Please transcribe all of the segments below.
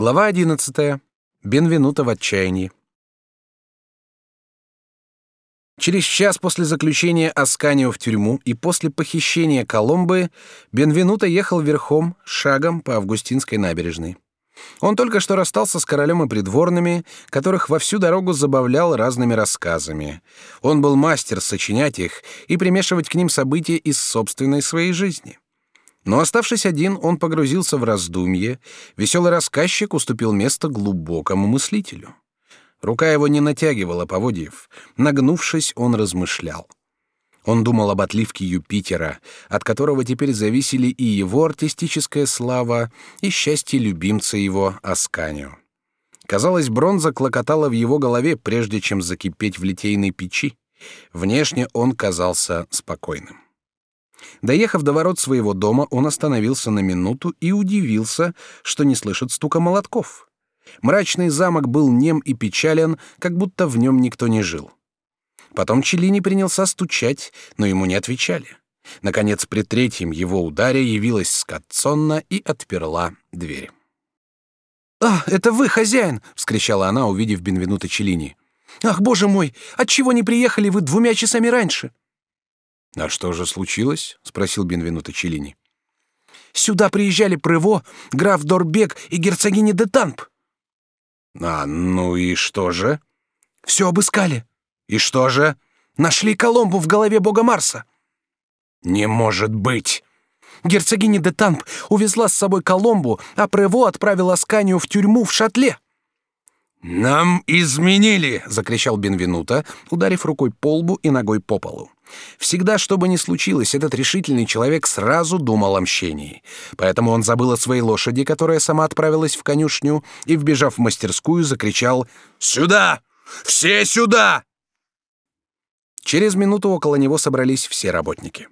Глава 11. Бенвенуто в отчаянии. Через час после заключения Асканио в тюрьму и после похищения Коломбы Бенвенуто ехал верхом, шагом по Августинской набережной. Он только что расстался с королем и придворными, которых во всю дорогу забавлял разными рассказами. Он был мастер сочинять их и примешивать к ним события из собственной своей жизни. Но оставшись один, он погрузился в раздумье. Веселый рассказчик уступил место глубокому мыслителю. Рука его не натягивала поводьев. Нагнувшись, он размышлял. Он думал об отливке Юпитера, от которого теперь зависели и его артистическая слава, и счастье любимца его Асканио. Казалось, бронза клокотала в его голове, прежде чем закипеть в литейной печи. Внешне он казался спокойным. Доехав до ворот своего дома, он остановился на минуту и удивился, что не слышит стука молотков. Мрачный замок был нем и печален, как будто в нем никто не жил. Потом Челини принялся стучать, но ему не отвечали. Наконец, при третьем его ударе явилась Скотцонна и отперла дверь. «А, это вы, хозяин!» — вскричала она, увидев Бенвенуто Челини. «Ах, боже мой! Отчего не приехали вы двумя часами раньше?» «А что же случилось?» — спросил Бенвенуто Челини. «Сюда приезжали Прево, граф Дорбек и герцогиня де Тамп». «А, ну и что же?» «Все обыскали». «И что же?» «Нашли Коломбу в голове бога Марса». «Не может быть!» Герцогиня де Тамп увезла с собой Коломбу, а Прево отправила Асканию в тюрьму в шатле. «Нам изменили!» — закричал Бенвенуто, ударив рукой по лбу и ногой по полу. Всегда, что бы ни случилось, этот решительный человек сразу думал о мщении. Поэтому он забыл о своей лошади, которая сама отправилась в конюшню, и, вбежав в мастерскую, закричал «Сюда! Все сюда!» Через минуту около него собрались все работники.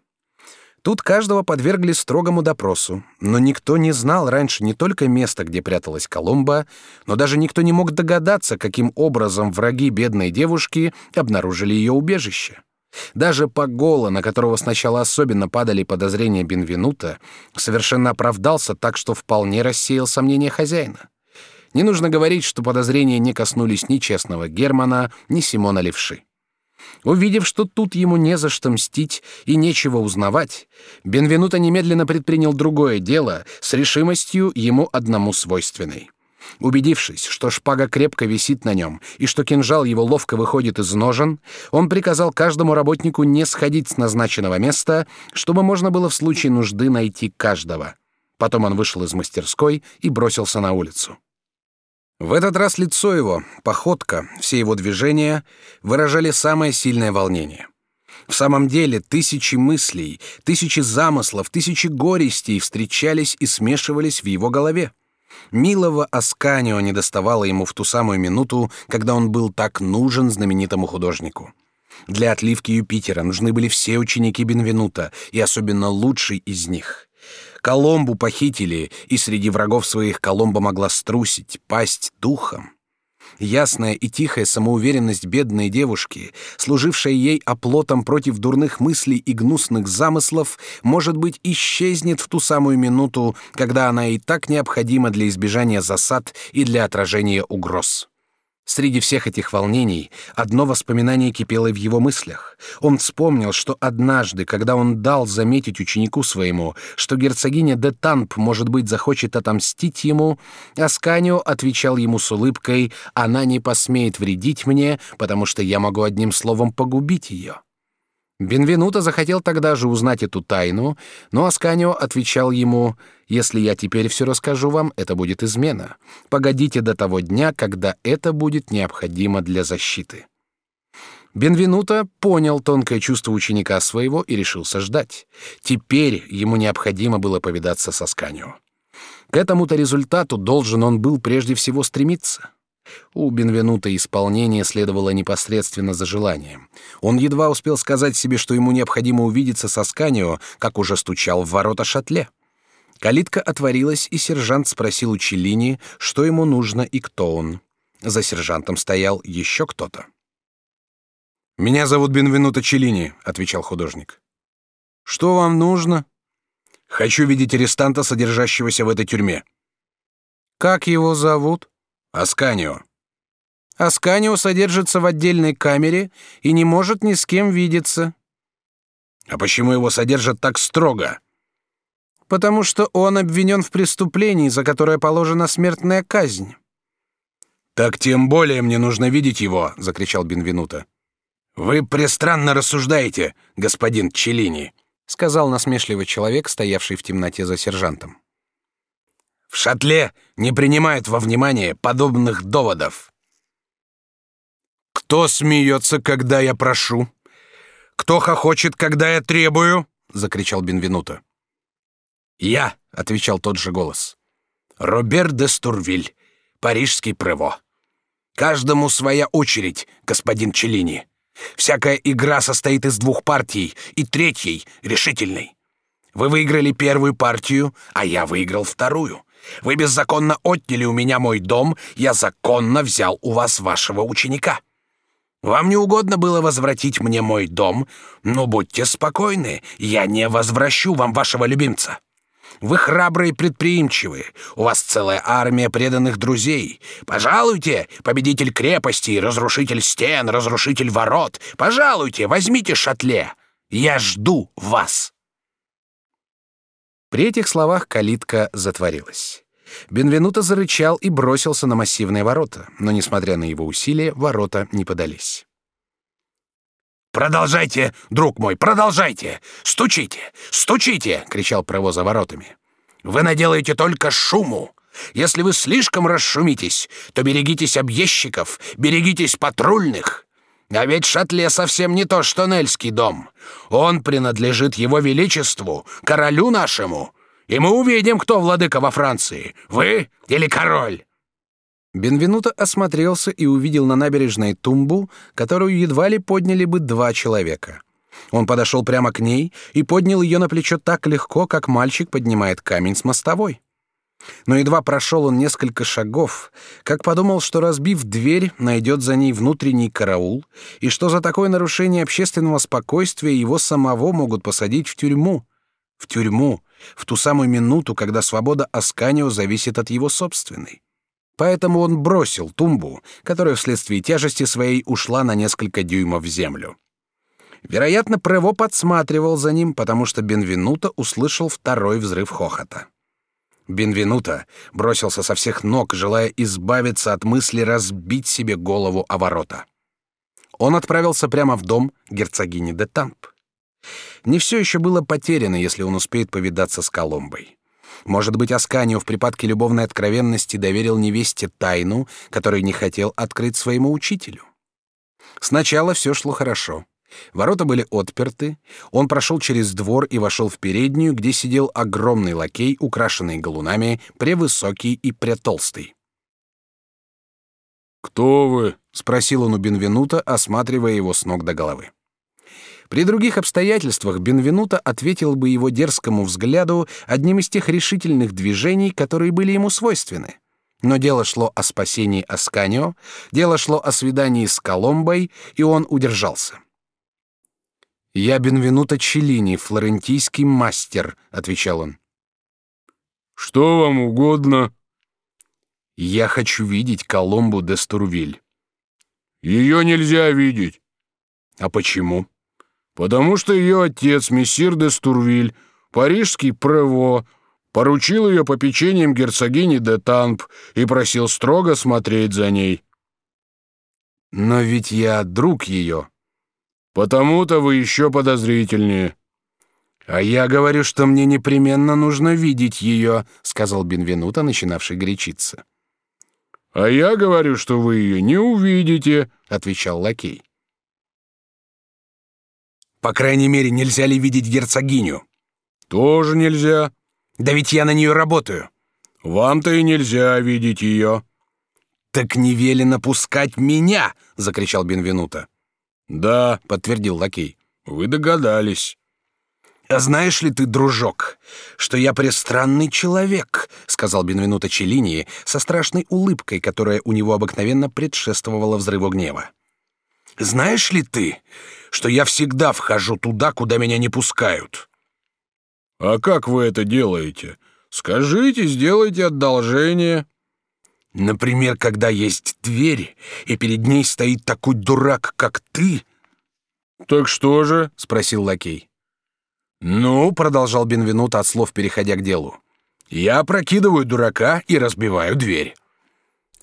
Тут каждого подвергли строгому допросу, но никто не знал раньше не только места, где пряталась Коломба, но даже никто не мог догадаться, каким образом враги бедной девушки обнаружили ее убежище. Даже Пагола, на которого сначала особенно падали подозрения Бенвенута, совершенно оправдался так, что вполне рассеял сомнения хозяина. Не нужно говорить, что подозрения не коснулись ни честного Германа, ни Симона Левши. Увидев, что тут ему не за что мстить и нечего узнавать, Бенвенуто немедленно предпринял другое дело с решимостью ему одному свойственной. Убедившись, что шпага крепко висит на нем и что кинжал его ловко выходит из ножен, он приказал каждому работнику не сходить с назначенного места, чтобы можно было в случае нужды найти каждого. Потом он вышел из мастерской и бросился на улицу. В этот раз лицо его, походка, все его движения выражали самое сильное волнение. В самом деле тысячи мыслей, тысячи замыслов, тысячи горестей встречались и смешивались в его голове. Милого Асканио не доставало ему в ту самую минуту, когда он был так нужен знаменитому художнику. Для отливки Юпитера нужны были все ученики Бенвенута, и особенно лучший из них. Коломбу похитили, и среди врагов своих Коломба могла струсить, пасть духом. Ясная и тихая самоуверенность бедной девушки, служившая ей оплотом против дурных мыслей и гнусных замыслов, может быть, исчезнет в ту самую минуту, когда она и так необходима для избежания засад и для отражения угроз. Среди всех этих волнений одно воспоминание кипело в его мыслях. Он вспомнил, что однажды, когда он дал заметить ученику своему, что герцогиня де Тамп, может быть, захочет отомстить ему, Асканио отвечал ему с улыбкой «Она не посмеет вредить мне, потому что я могу одним словом погубить ее». Бенвенуто захотел тогда же узнать эту тайну, но Асканио отвечал ему: "Если я теперь все расскажу вам, это будет измена. Погодите до того дня, когда это будет необходимо для защиты". Бенвенуто понял тонкое чувство ученика своего и решился ждать. Теперь ему необходимо было повидаться с Асканио. К этому-то результату должен он был прежде всего стремиться. У Бенвенута исполнение следовало непосредственно за желанием. Он едва успел сказать себе, что ему необходимо увидеться со Сканио, как уже стучал в ворота шатле. Калитка отворилась, и сержант спросил у Челлини, что ему нужно и кто он. За сержантом стоял еще кто-то. «Меня зовут Бенвенуто Челлини», — отвечал художник. «Что вам нужно?» «Хочу видеть арестанта, содержащегося в этой тюрьме». Как его зовут? Асканио. Асканио содержится в отдельной камере и не может ни с кем видеться. А почему его содержат так строго? Потому что он обвинен в преступлении, за которое положена смертная казнь. Так тем более мне нужно видеть его, закричал Бенвенуто. Вы пристранно рассуждаете, господин Челини, сказал насмешливый человек, стоявший в темноте за сержантом. В шатле не принимают во внимание подобных доводов. Кто смеется, когда я прошу? Кто хохочет, когда я требую? закричал Бенвенуто. Я, отвечал тот же голос. Робер де Стурвиль, парижский прево. Каждому своя очередь, господин Челини. Всякая игра состоит из двух партий, и третьей решительной. Вы выиграли первую партию, а я выиграл вторую. Вы беззаконно отняли у меня мой дом, я законно взял у вас вашего ученика. Вам не угодно было возвратить мне мой дом, но будьте спокойны, я не возвращу вам вашего любимца. Вы храбрые и предприимчивые, у вас целая армия преданных друзей. Пожалуйте, победитель крепости, разрушитель стен, разрушитель ворот, пожалуйте, возьмите шатле. Я жду вас. При этих словах калитка затворилась. Бенвенуто зарычал и бросился на массивные ворота, но, несмотря на его усилия, ворота не подались. «Продолжайте, друг мой, продолжайте! Стучите! Стучите!» — кричал Прево за воротами. «Вы наделаете только шуму! Если вы слишком расшумитесь, то берегитесь объездчиков, берегитесь патрульных!» А ведь Шатле совсем не то, что Нельский дом. Он принадлежит его величеству, королю нашему, и мы увидим, кто владыка во Франции, вы или король». Бенвенуто осмотрелся и увидел на набережной тумбу, которую едва ли подняли бы два человека. Он подошел прямо к ней и поднял ее на плечо так легко, как мальчик поднимает камень с мостовой. Но едва прошел он несколько шагов, как подумал, что разбив дверь, найдет за ней внутренний караул, и что за такое нарушение общественного спокойствия его самого могут посадить в тюрьму. В тюрьму, в ту самую минуту, когда свобода Асканио зависит от его собственной. Поэтому он бросил тумбу, которая вследствие тяжести своей ушла на несколько дюймов в землю. Вероятно, Прево подсматривал за ним, потому что Бенвенуто услышал второй взрыв хохота. Бенвенуто бросился со всех ног, желая избавиться от мысли разбить себе голову о ворота. Он отправился прямо в дом герцогини де Тамп. Не все еще было потеряно, если он успеет повидаться с Коломбой. Может быть, Асканио в припадке любовной откровенности доверил невесте тайну, которую не хотел открыть своему учителю. Сначала все шло хорошо. Ворота были отперты, он прошел через двор и вошел в переднюю, где сидел огромный лакей, украшенный галунами, превысокий и претолстый. «Кто вы?» — спросил он у Бенвенута, осматривая его с ног до головы. При других обстоятельствах Бенвенуто ответил бы его дерзкому взгляду одним из тех решительных движений, которые были ему свойственны. Но дело шло о спасении Асканио, дело шло о свидании с Коломбой, и он удержался. «Я Бенвенуто Челлини, флорентийский мастер», — отвечал он. «Что вам угодно?» «Я хочу видеть Коломбу де Стурвиль». «Ее нельзя видеть». «А почему?» «Потому что ее отец, мессир де Стурвиль, парижский прево, поручил ее попечением герцогини де Тамп и просил строго смотреть за ней». «Но ведь я друг ее». Потому-то вы еще подозрительнее. А я говорю, что мне непременно нужно видеть ее, сказал Бенвенуто, начинавший горячиться. А я говорю, что вы ее не увидите, отвечал лакей. По крайней мере, нельзя ли видеть герцогиню? Тоже нельзя. Да ведь я на нее работаю. Вам-то и нельзя видеть ее. Так не велено пускать меня, закричал Бенвенуто. Да, подтвердил лакей. Вы догадались. А знаешь ли ты, дружок, что я пристранный человек, сказал Бенвенуто Челлини со страшной улыбкой, которая у него обыкновенно предшествовала взрыву гнева. Знаешь ли ты, что я всегда вхожу туда, куда меня не пускают? А как вы это делаете? Скажите, сделайте одолжение. Например, когда есть дверь, и перед ней стоит такой дурак, как ты. Так что же? спросил лакей. Ну, продолжал Бенвенут от слов переходя к делу. Я прокидываю дурака и разбиваю дверь.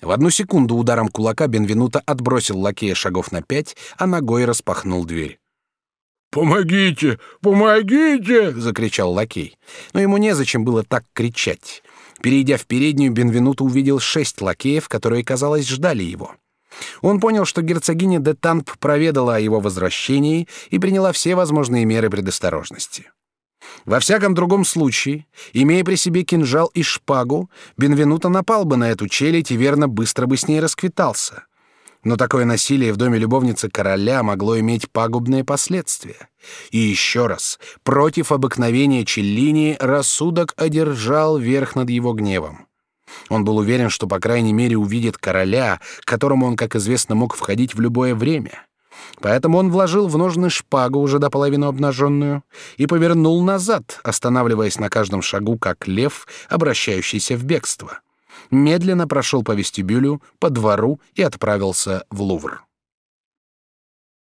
В одну секунду ударом кулака Бенвенуто отбросил лакея шагов на пять, а ногой распахнул дверь. «Помогите! Помогите!» — закричал лакей. Но ему незачем было так кричать. Перейдя в переднюю, Бенвенуто увидел шесть лакеев, которые, казалось, ждали его. Он понял, что герцогиня де Тамп проведала о его возвращении и приняла все возможные меры предосторожности. Во всяком другом случае, имея при себе кинжал и шпагу, Бенвенуто напал бы на эту челядь и верно быстро бы с ней расквитался. Но такое насилие в доме любовницы короля могло иметь пагубные последствия. И еще раз, против обыкновения Челлини рассудок одержал верх над его гневом. Он был уверен, что по крайней мере увидит короля, к которому он, как известно, мог входить в любое время. Поэтому он вложил в ножны шпагу, уже до половины обнаженную, и повернул назад, останавливаясь на каждом шагу, как лев, обращающийся в бегство. Медленно прошел по вестибюлю, по двору и отправился в Лувр.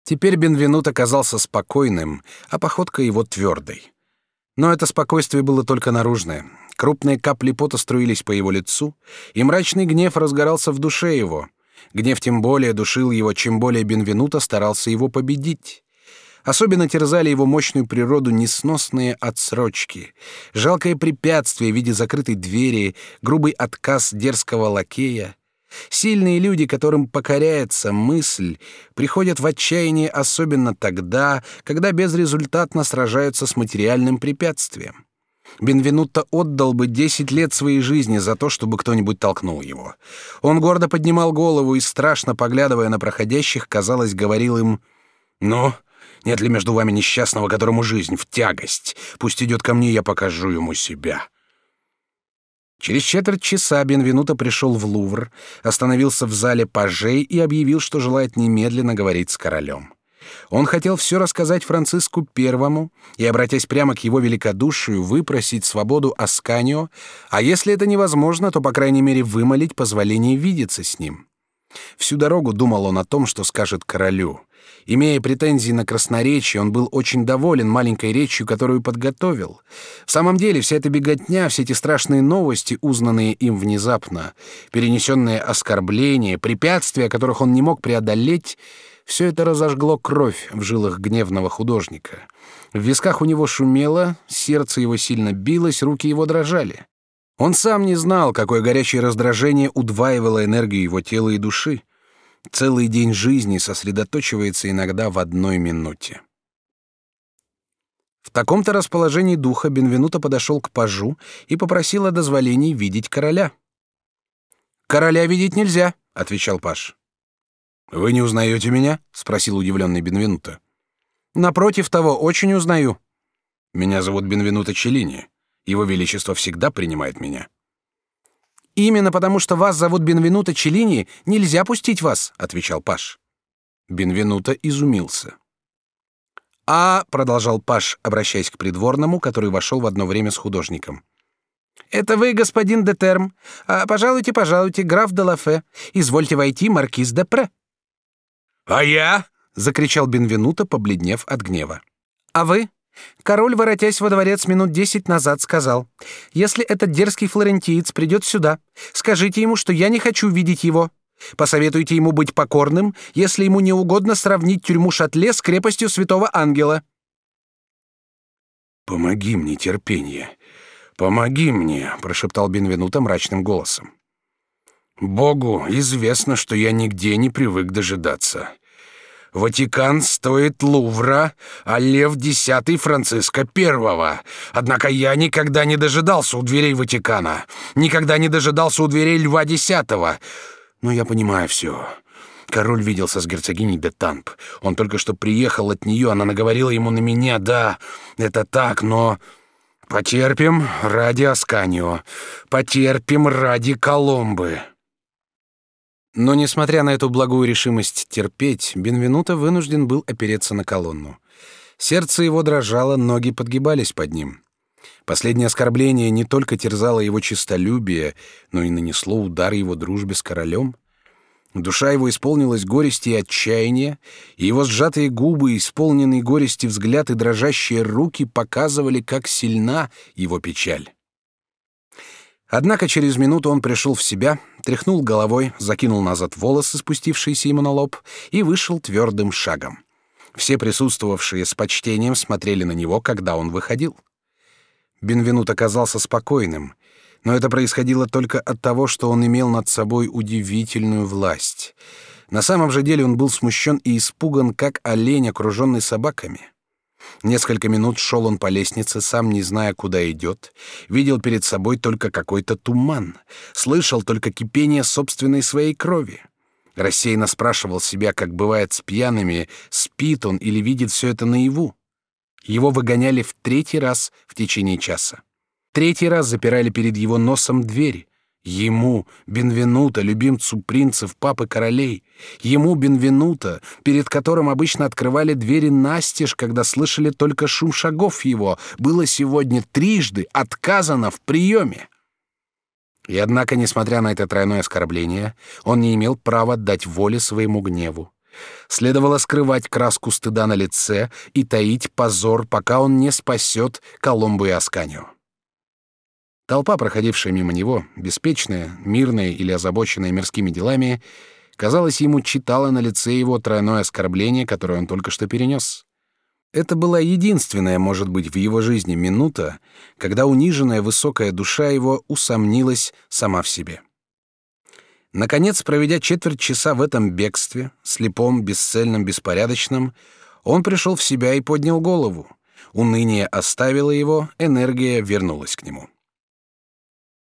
Теперь Бенвенут оказался спокойным, а походка его твердой. Но это спокойствие было только наружное. Крупные капли пота струились по его лицу, и мрачный гнев разгорался в душе его. Гнев тем более душил его, чем более Бенвенуто старался его победить. Особенно терзали его мощную природу несносные отсрочки, жалкое препятствие в виде закрытой двери, грубый отказ дерзкого лакея. Сильные люди, которым покоряется мысль, приходят в отчаяние особенно тогда, когда безрезультатно сражаются с материальным препятствием. Бенвенутто отдал бы десять лет своей жизни за то, чтобы кто-нибудь толкнул его. Он гордо поднимал голову и, страшно поглядывая на проходящих, казалось, говорил им «Ну, нет ли между вами несчастного, которому жизнь в тягость? Пусть идет ко мне, я покажу ему себя». Через четверть часа Бенвенуто пришел в Лувр, остановился в зале пажей и объявил, что желает немедленно говорить с королем. Он хотел все рассказать Франциску Первому и, обратясь прямо к его великодушию, выпросить свободу Асканио, а если это невозможно, то, по крайней мере, вымолить позволение видеться с ним. Всю дорогу думал он о том, что скажет королю. Имея претензии на красноречие, он был очень доволен маленькой речью, которую подготовил. В самом деле, вся эта беготня, все эти страшные новости, узнанные им внезапно, перенесенные оскорбления, препятствия, которых он не мог преодолеть, все это разожгло кровь в жилах гневного художника. В висках у него шумело, сердце его сильно билось, руки его дрожали. Он сам не знал, какое горячее раздражение удваивало энергию его тела и души. Целый день жизни сосредоточивается иногда в одной минуте. В таком-то расположении духа Бенвенуто подошел к пажу и попросил о дозволении видеть короля. «Короля видеть нельзя», — отвечал паж. «Вы не узнаете меня?» — спросил удивленный Бенвенуто. «Напротив того, очень узнаю». «Меня зовут Бенвенуто Челлини. Его Величество всегда принимает меня». «Именно потому, что вас зовут Бенвенуто Челлини, нельзя пустить вас», — отвечал Паш. Бенвенуто изумился. «А», — продолжал Паш, обращаясь к придворному, который вошел в одно время с художником. «Это вы, господин де Терм. А, пожалуйте, пожалуйте, граф де Лафе. Извольте войти, маркиз де Пре». «А я?» — закричал Бенвенуто, побледнев от гнева. «А вы?» Король, воротясь во дворец минут десять назад, сказал, «Если этот дерзкий флорентиец придет сюда, скажите ему, что я не хочу видеть его. Посоветуйте ему быть покорным, если ему не угодно сравнить тюрьму Шатле с крепостью Святого Ангела». «Помоги мне, терпение, помоги мне», — прошептал Бенвенуто мрачным голосом. Богу известно, что я нигде не привык дожидаться. Ватикан стоит Лувра, а Лев X Франциска I. Однако я никогда не дожидался у дверей Ватикана, никогда не дожидался у дверей Льва X. Но я понимаю все. Король виделся с герцогиней де Тамп. Он только что приехал от нее, она наговорила ему на меня, да, это так, но... Потерпим ради Асканио, потерпим ради Коломбы. Но, несмотря на эту благую решимость терпеть, Бенвенуто вынужден был опереться на колонну. Сердце его дрожало, ноги подгибались под ним. Последнее оскорбление не только терзало его честолюбие, но и нанесло удар его дружбе с королем. Душа его исполнилась горести и отчаяния, и его сжатые губы, исполненные горести взгляд и дрожащие руки показывали, как сильна его печаль. Однако через минуту он пришел в себя, тряхнул головой, закинул назад волосы, спустившиеся ему на лоб, и вышел твердым шагом. Все присутствовавшие с почтением смотрели на него, когда он выходил. Бенвенут оказался спокойным, но это происходило только от того, что он имел над собой удивительную власть. На самом же деле он был смущен и испуган, как олень, окруженный собаками. Несколько минут шел он по лестнице, сам не зная, куда идет, видел перед собой только какой-то туман, слышал только кипение собственной своей крови. Рассеянно спрашивал себя, как бывает с пьяными, спит он или видит все это наяву. Его выгоняли в третий раз в течение часа. Третий раз запирали перед его носом дверь. Ему, Бенвенуто, любимцу принцев, папы королей, ему, Бенвенуто, перед которым обычно открывали двери настежь, когда слышали только шум шагов его, было сегодня трижды отказано в приеме. И однако, несмотря на это тройное оскорбление, он не имел права дать воли своему гневу. Следовало скрывать краску стыда на лице и таить позор, пока он не спасет Коломбу и Асканию. Толпа, проходившая мимо него, беспечная, мирная или озабоченная мирскими делами, казалось, ему читала на лице его тройное оскорбление, которое он только что перенес. Это была единственная, может быть, в его жизни минута, когда униженная высокая душа его усомнилась сама в себе. Наконец, проведя четверть часа в этом бегстве, слепом, бесцельном, беспорядочном, он пришел в себя и поднял голову. Уныние оставило его, энергия вернулась к нему.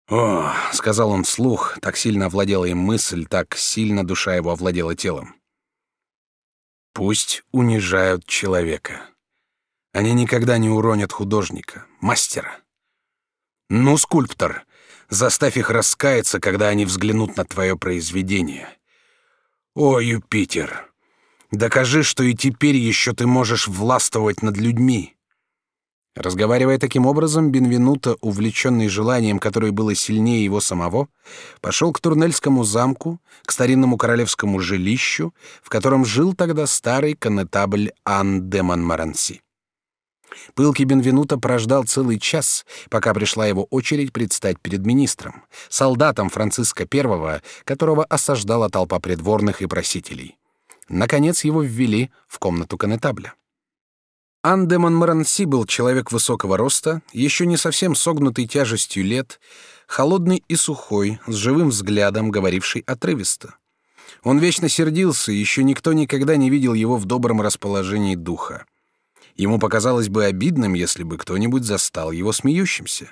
«О», — сказал он вслух, так сильно овладела им мысль, так сильно душа его овладела телом. «Пусть унижают человека. Они никогда не уронят художника, мастера. Ну, скульптор, заставь их раскаяться, когда они взглянут на твое произведение. О, Юпитер, докажи, что и теперь еще ты можешь властвовать над людьми». Разговаривая таким образом, Бенвенуто, увлеченный желанием, которое было сильнее его самого, пошел к Турнельскому замку, к старинному королевскому жилищу, в котором жил тогда старый коннетабль Ан де Монмаранси. Пылкий Бенвенуто прождал целый час, пока пришла его очередь предстать перед министром, солдатом Франциска I, которого осаждала толпа придворных и просителей. Наконец его ввели в комнату коннетабля. Андемон Маранси был человек высокого роста, еще не совсем согнутый тяжестью лет, холодный и сухой, с живым взглядом, говоривший отрывисто. Он вечно сердился, еще никто никогда не видел его в добром расположении духа. Ему показалось бы обидным, если бы кто-нибудь застал его смеющимся.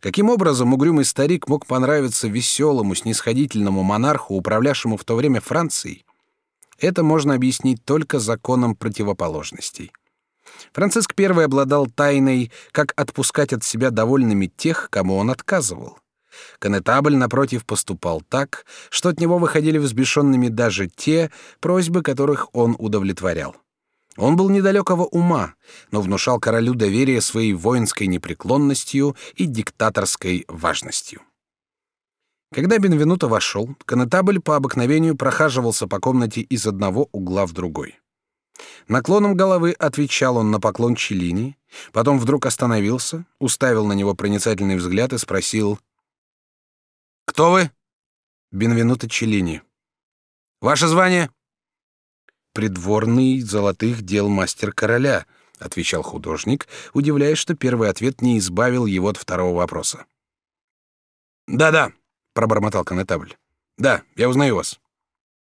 Каким образом угрюмый старик мог понравиться веселому, снисходительному монарху, управлявшему в то время Францией? Это можно объяснить только законом противоположностей. Франциск I обладал тайной, как отпускать от себя довольными тех, кому он отказывал. Конетабль, напротив, поступал так, что от него выходили взбешенными даже те, просьбы которых он удовлетворял. Он был недалекого ума, но внушал королю доверие своей воинской непреклонностью и диктаторской важностью. Когда Бенвенуто вошел, конетабль по обыкновению прохаживался по комнате из одного угла в другой. Наклоном головы отвечал он на поклон Челини, потом вдруг остановился, уставил на него проницательный взгляд и спросил: "Кто вы?" "Бенвенуто Челини". "Ваше звание?" "Придворный золотых дел мастер короля", отвечал художник, удивляясь, что первый ответ не избавил его от второго вопроса. "Да-да", пробормотал конетабль. "Да, я узнаю вас.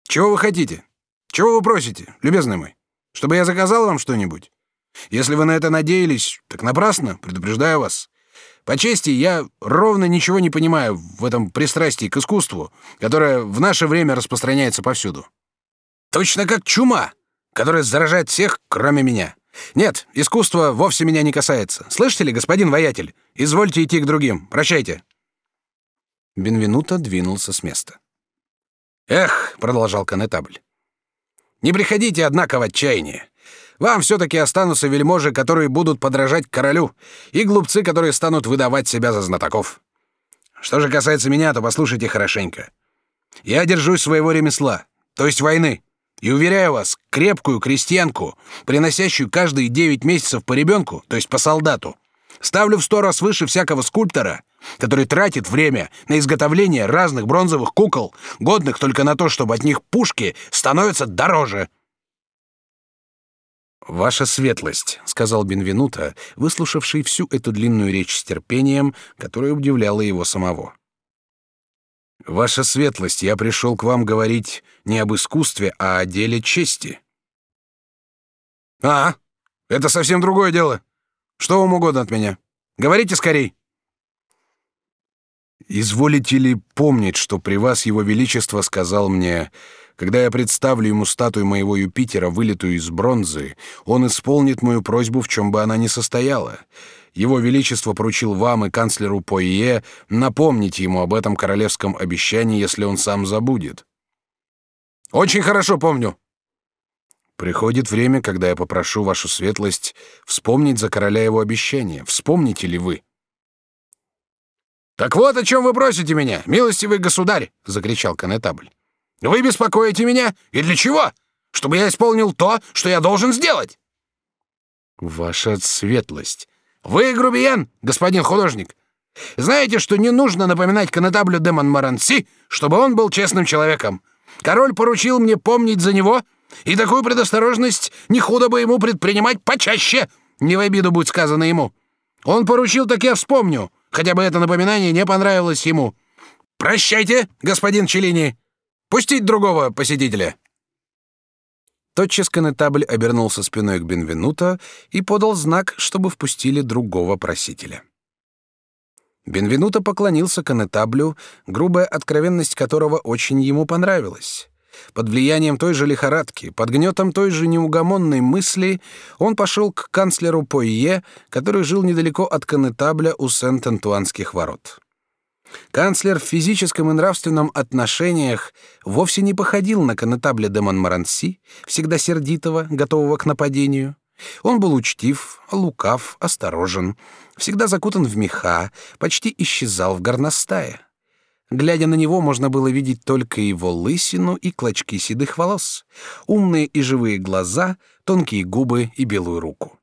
Чего вы хотите? Чего вы просите, любезный мой?" Чтобы я заказал вам что-нибудь? Если вы на это надеялись, так напрасно, предупреждаю вас. По чести, я ровно ничего не понимаю в этом пристрастии к искусству, которое в наше время распространяется повсюду. Точно как чума, которая заражает всех, кроме меня. Нет, искусство вовсе меня не касается. Слышите ли, господин воятель? Извольте идти к другим. Прощайте. Бенвенуто двинулся с места. Эх, продолжал конетабль. Не приходите, однако, в отчаяние. Вам все-таки останутся вельможи, которые будут подражать королю, и глупцы, которые станут выдавать себя за знатоков. Что же касается меня, то послушайте хорошенько. Я держусь своего ремесла, то есть войны, и уверяю вас, крепкую крестьянку, приносящую каждые девять месяцев по ребенку, то есть по солдату, ставлю в сто раз выше всякого скульптора, который тратит время на изготовление разных бронзовых кукол, годных только на то, чтобы от них пушки становятся дороже. «Ваша светлость», — сказал Бенвенуто, выслушавший всю эту длинную речь с терпением, которое удивляло его самого. «Ваша светлость, я пришел к вам говорить не об искусстве, а о деле чести». «А, это совсем другое дело. Что вам угодно от меня? Говорите скорей». «Изволите ли помнить, что при вас его величество сказал мне, когда я представлю ему статую моего Юпитера, вылитую из бронзы, он исполнит мою просьбу, в чем бы она ни состояла. Его Величество поручил вам и канцлеру Пойе напомнить ему об этом королевском обещании, если он сам забудет. Очень хорошо помню. Приходит время, когда я попрошу вашу светлость вспомнить за короля его обещание. Вспомните ли вы? Так вот о чем вы просите меня, милостивый государь, закричал конетабль. Вы беспокоите меня? И для чего? Чтобы я исполнил то, что я должен сделать. Ваша светлость. Вы грубиян, господин художник. Знаете, что не нужно напоминать конетаблю де Монмаранси, чтобы он был честным человеком. Король поручил мне помнить за него, и такую предосторожность не худо бы ему предпринимать почаще. Не в обиду будет сказано ему. Он поручил, так я вспомню, хотя бы это напоминание не понравилось ему. Прощайте, господин Челини. Пустить другого посетителя!» Тотчас конетабль обернулся спиной к Бенвенуто и подал знак, чтобы впустили другого просителя. Бенвенуто поклонился конетаблю, грубая откровенность которого очень ему понравилась. Под влиянием той же лихорадки, под гнетом той же неугомонной мысли, он пошел к канцлеру Пойе, который жил недалеко от конетабля у Сент-Антуанских ворот. Канцлер в физическом и нравственном отношениях вовсе не походил на конетабля де Монмаранси, всегда сердитого, готового к нападению. Он был учтив, лукав, осторожен, всегда закутан в меха, почти исчезал в горностае. Глядя на него, можно было видеть только его лысину и клочки седых волос, умные и живые глаза, тонкие губы и белую руку.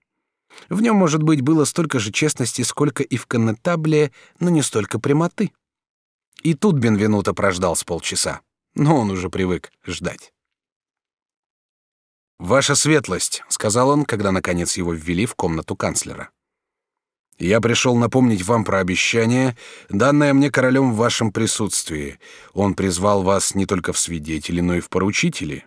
В нем, может быть, было столько же честности, сколько и в коннетабле, но не столько прямоты. И тут Бенвенуто прождал с полчаса, но он уже привык ждать. «Ваша светлость», — сказал он, когда, наконец, его ввели в комнату канцлера. «Я пришел напомнить вам про обещание, данное мне королем в вашем присутствии. Он призвал вас не только в свидетели, но и в поручители».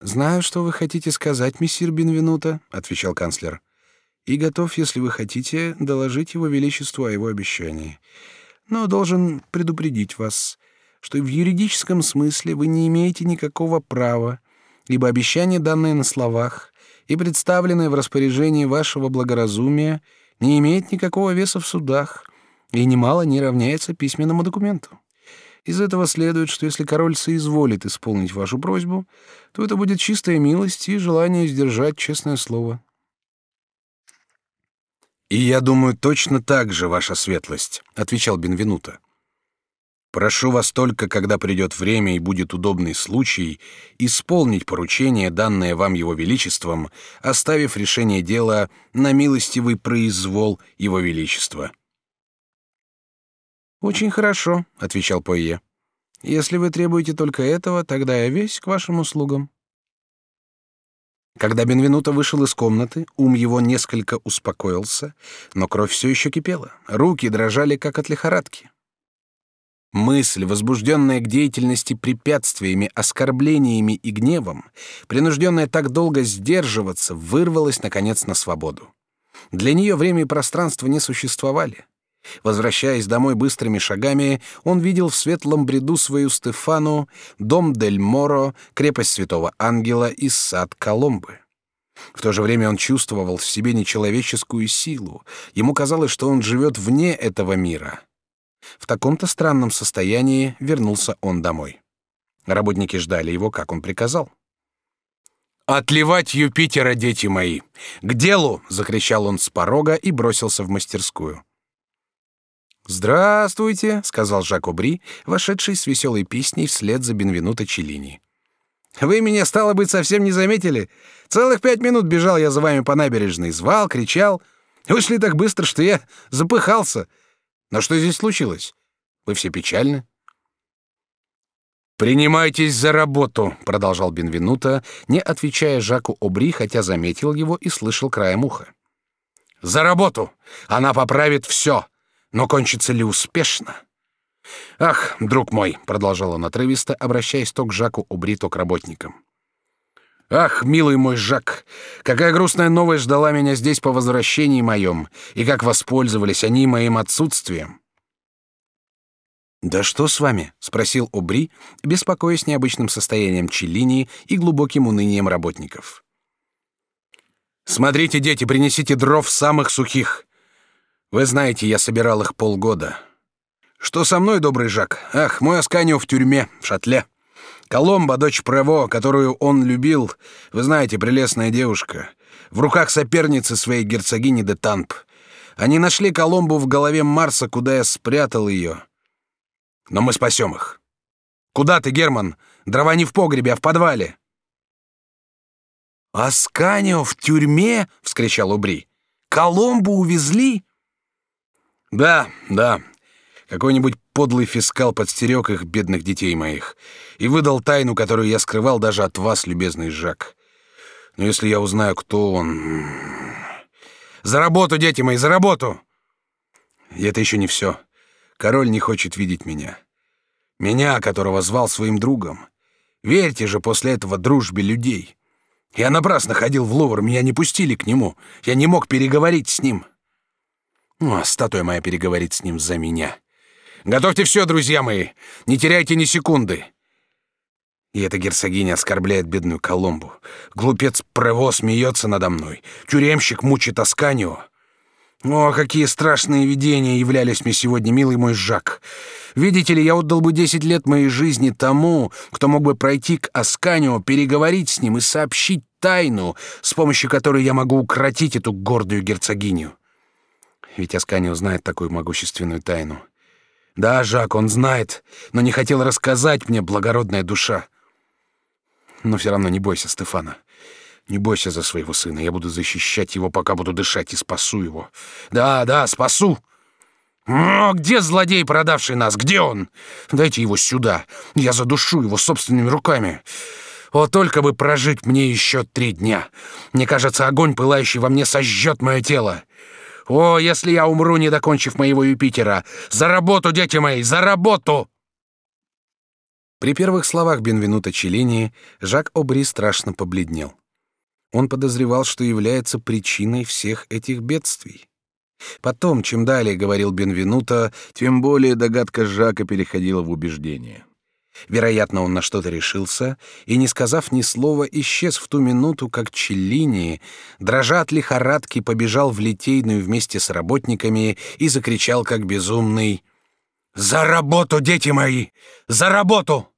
«Знаю, что вы хотите сказать, месье Бенвенуто», — отвечал канцлер, «и готов, если вы хотите, доложить его величеству о его обещании. Но должен предупредить вас, что в юридическом смысле вы не имеете никакого права, ибо обещание, данное на словах и представленное в распоряжении вашего благоразумия, не имеет никакого веса в судах и немало не равняется письменному документу. Из этого следует, что если король соизволит исполнить вашу просьбу, то это будет чистая милость и желание сдержать честное слово. И я думаю точно так же, ваша светлость, отвечал Бенвенуто. Прошу вас только, когда придет время и будет удобный случай, исполнить поручение, данное вам его величеством, оставив решение дела на милостивый произвол его величества. Очень хорошо, отвечал Пойе. Если вы требуете только этого, тогда я весь к вашим услугам. Когда Бенвенуто вышел из комнаты, ум его несколько успокоился, но кровь все еще кипела, руки дрожали как от лихорадки. Мысль, возбужденная к деятельности препятствиями, оскорблениями и гневом, принужденная так долго сдерживаться, вырвалась наконец на свободу. Для нее время и пространство не существовали. Возвращаясь домой быстрыми шагами, он видел в светлом бреду свою Стефану, дом Дель Моро, крепость Святого Ангела и сад Коломбы. В то же время он чувствовал в себе нечеловеческую силу. Ему казалось, что он живет вне этого мира. В таком-то странном состоянии вернулся он домой. Работники ждали его, как он приказал. Отливать Юпитера, дети мои! К делу!» — закричал он с порога и бросился в мастерскую. «Здравствуйте», — сказал Жак Обри, вошедший с веселой песней вслед за Бенвенуто Челлини. «Вы меня, стало быть, совсем не заметили? Целых пять минут бежал я за вами по набережной, звал, кричал. Вы шли так быстро, что я запыхался. Но что здесь случилось? Вы все печальны?» «Принимайтесь за работу», — продолжал Бенвенуто, не отвечая Жаку Обри, хотя заметил его и слышал краем уха. «За работу! Она поправит все! Но кончится ли успешно?» «Ах, друг мой», — продолжал он отрывисто, обращаясь то к Жаку Обри, то к работникам. «Ах, милый мой Жак, какая грустная новость ждала меня здесь по возвращении моем, и как воспользовались они моим отсутствием!» «Да что с вами?» — спросил Обри, беспокоясь необычным состоянием Челлини и глубоким унынием работников. «Смотрите, дети, принесите дров самых сухих. Вы знаете, я собирал их полгода. Что со мной, добрый Жак? Ах, мой Асканио в тюрьме, в шатле. Коломба, дочь Прево, которую он любил, вы знаете, прелестная девушка, в руках соперницы своей герцогини де Тамп. Они нашли Коломбу в голове Марса, куда я спрятал ее. Но мы спасем их. Куда ты, Герман? Дрова не в погребе, а в подвале. «Асканио в тюрьме?» — вскричал Убри. «Коломбу увезли?» «Да, да. Какой-нибудь подлый фискал подстерег их, бедных детей моих, и выдал тайну, которую я скрывал даже от вас, любезный Жак. Но если я узнаю, кто он... За работу, дети мои, за работу! И это еще не все. Король не хочет видеть меня. Меня, которого звал своим другом. Верьте же после этого дружбе людей. Я напрасно ходил в Лувр, меня не пустили к нему. Я не мог переговорить с ним. Ну, а статуя моя переговорит с ним за меня. Готовьте все, друзья мои. Не теряйте ни секунды. И эта герцогиня оскорбляет бедную Коломбу. Глупец Прево смеется надо мной. Тюремщик мучит Асканио. О, какие страшные видения являлись мне сегодня, милый мой Жак. Видите ли, я отдал бы десять лет моей жизни тому, кто мог бы пройти к Асканио, переговорить с ним и сообщить тайну, с помощью которой я могу укротить эту гордую герцогиню. Ведь Асканио знает такую могущественную тайну. Да, Жак, он знает, но не хотел рассказать мне, благородная душа. Но все равно не бойся, Стефана. Не бойся за своего сына, я буду защищать его, пока буду дышать, и спасу его. Да, да, спасу. Но где злодей, продавший нас? Где он? Дайте его сюда. Я задушу его собственными руками. О, только бы прожить мне еще три дня. Мне кажется, огонь, пылающий во мне, сожжет мое тело. О, если я умру, не докончив моего Юпитера! За работу, дети мои, за работу!» При первых словах Бенвенута Челлини Жак Обри страшно побледнел. Он подозревал, что является причиной всех этих бедствий. Потом, чем далее говорил Бенвенуто, тем более догадка Жака переходила в убеждение. Вероятно, он на что-то решился и, не сказав ни слова, исчез в ту минуту, как Челлини, дрожа от лихорадки, побежал в Литейную вместе с работниками и закричал, как безумный, «За работу, дети мои! За работу!»